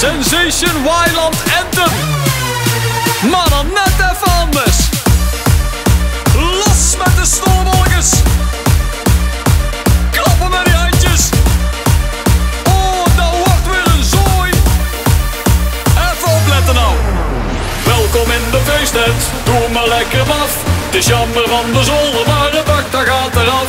Sensation Wyland Anthem. Maar dan net even anders. Los met de snowballetjes. Klappen met die handjes. Oh, dat wordt weer een zooi. Even opletten nou. Welkom in de feesttent, doe maar lekker af. Het is jammer van de zolder, maar de bak daar gaat eraf.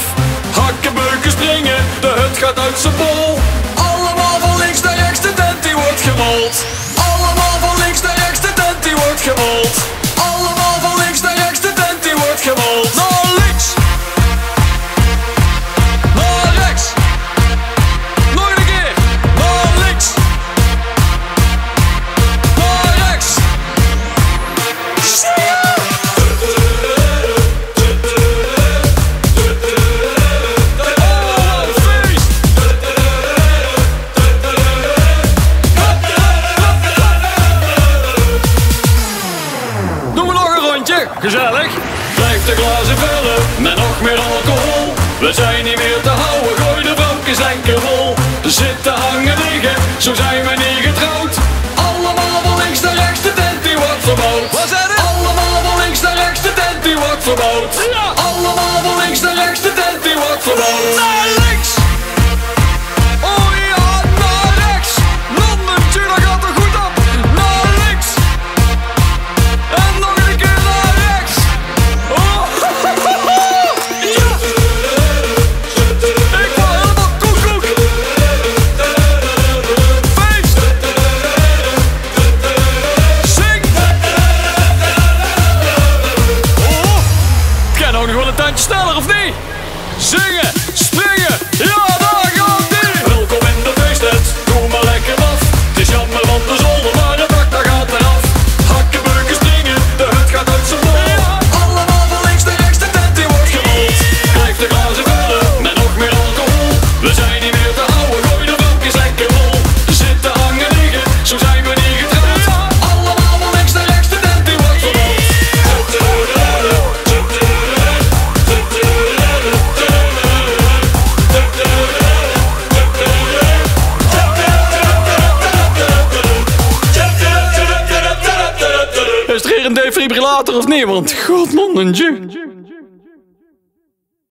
Gezellig. Blijf de glazen vullen met nog meer alcohol. We zijn niet meer te houden, gooi de bankjes lekker vol. Zitten hangen liggen, zo zijn we niet getrouwd. Allemaal van links naar rechts, de tent die wordt verbouwd. Wat zei het? Allemaal van links naar rechts, de tent die wordt verbouwd. Een sneller, of niet? Een defibrillator of niet? Want god man, een